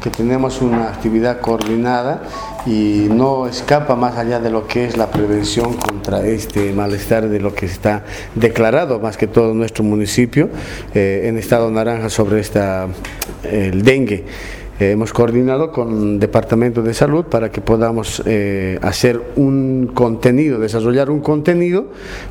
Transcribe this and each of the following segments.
que tenemos una actividad coordinada y no escapa más allá de lo que es la prevención contra este malestar de lo que está declarado más que todo nuestro municipio eh, en estado naranja sobre esta el dengue. Eh, hemos coordinado con el Departamento de Salud para que podamos eh, hacer un contenido, desarrollar un contenido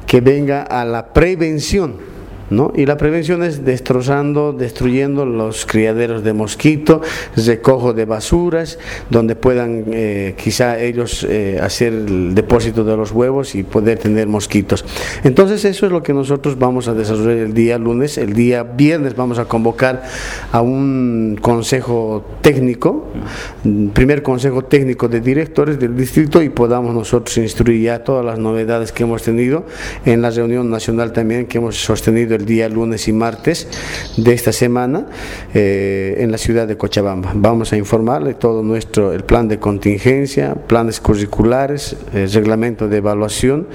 que venga a la prevención ¿No? Y la prevención es destrozando, destruyendo los criaderos de mosquito, recojo de basuras, donde puedan eh, quizá ellos hacer el depósito de los huevos y poder tener mosquitos. Entonces eso es lo que nosotros vamos a desarrollar el día lunes, el día viernes vamos a convocar a un consejo técnico, primer consejo técnico de directores del distrito y podamos nosotros instruir ya todas las novedades que hemos tenido en la reunión nacional también que hemos sostenido el día lunes y martes de esta semana eh, en la ciudad de Cochabamba. Vamos a informarle todo nuestro el plan de contingencia, planes curriculares, eh, reglamento de evaluación,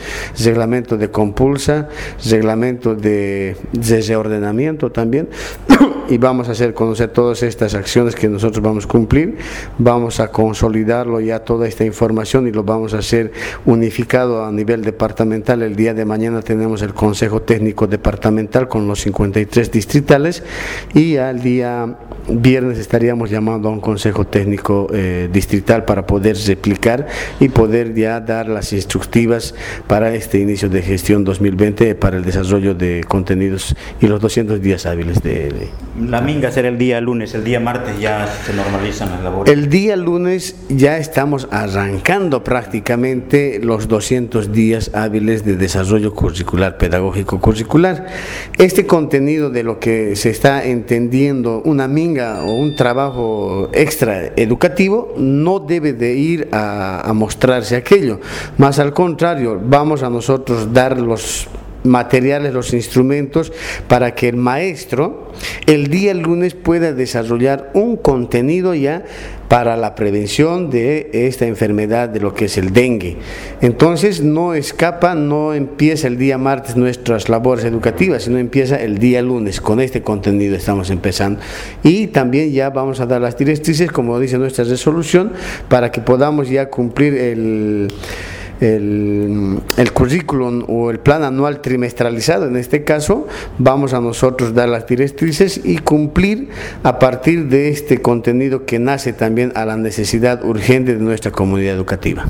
reglamento de compulsa, reglamento de, de reordenamiento también y vamos a hacer conocer todas estas acciones que nosotros vamos a cumplir, vamos a consolidarlo ya toda esta información y lo vamos a hacer unificado a nivel departamental. El día de mañana tenemos el Consejo Técnico Departamental con los 53 distritales y al día viernes estaríamos llamando a un Consejo Técnico eh, Distrital para poder replicar y poder ya dar las instructivas para este inicio de gestión 2020 para el desarrollo de contenidos y los 200 días hábiles de la minga será el día lunes, el día martes ya se normalizan las labores. El día lunes ya estamos arrancando prácticamente los 200 días hábiles de desarrollo curricular, pedagógico curricular. Este contenido de lo que se está entendiendo, una minga o un trabajo extra educativo, no debe de ir a, a mostrarse aquello. Más al contrario, vamos a nosotros dar los materiales, los instrumentos para que el maestro el día lunes pueda desarrollar un contenido ya para la prevención de esta enfermedad de lo que es el dengue. Entonces no escapa, no empieza el día martes nuestras labores educativas, sino empieza el día lunes. Con este contenido estamos empezando. Y también ya vamos a dar las directrices, como dice nuestra resolución, para que podamos ya cumplir el el, el currículum o el plan anual trimestralizado, en este caso, vamos a nosotros dar las directrices y cumplir a partir de este contenido que nace también a la necesidad urgente de nuestra comunidad educativa.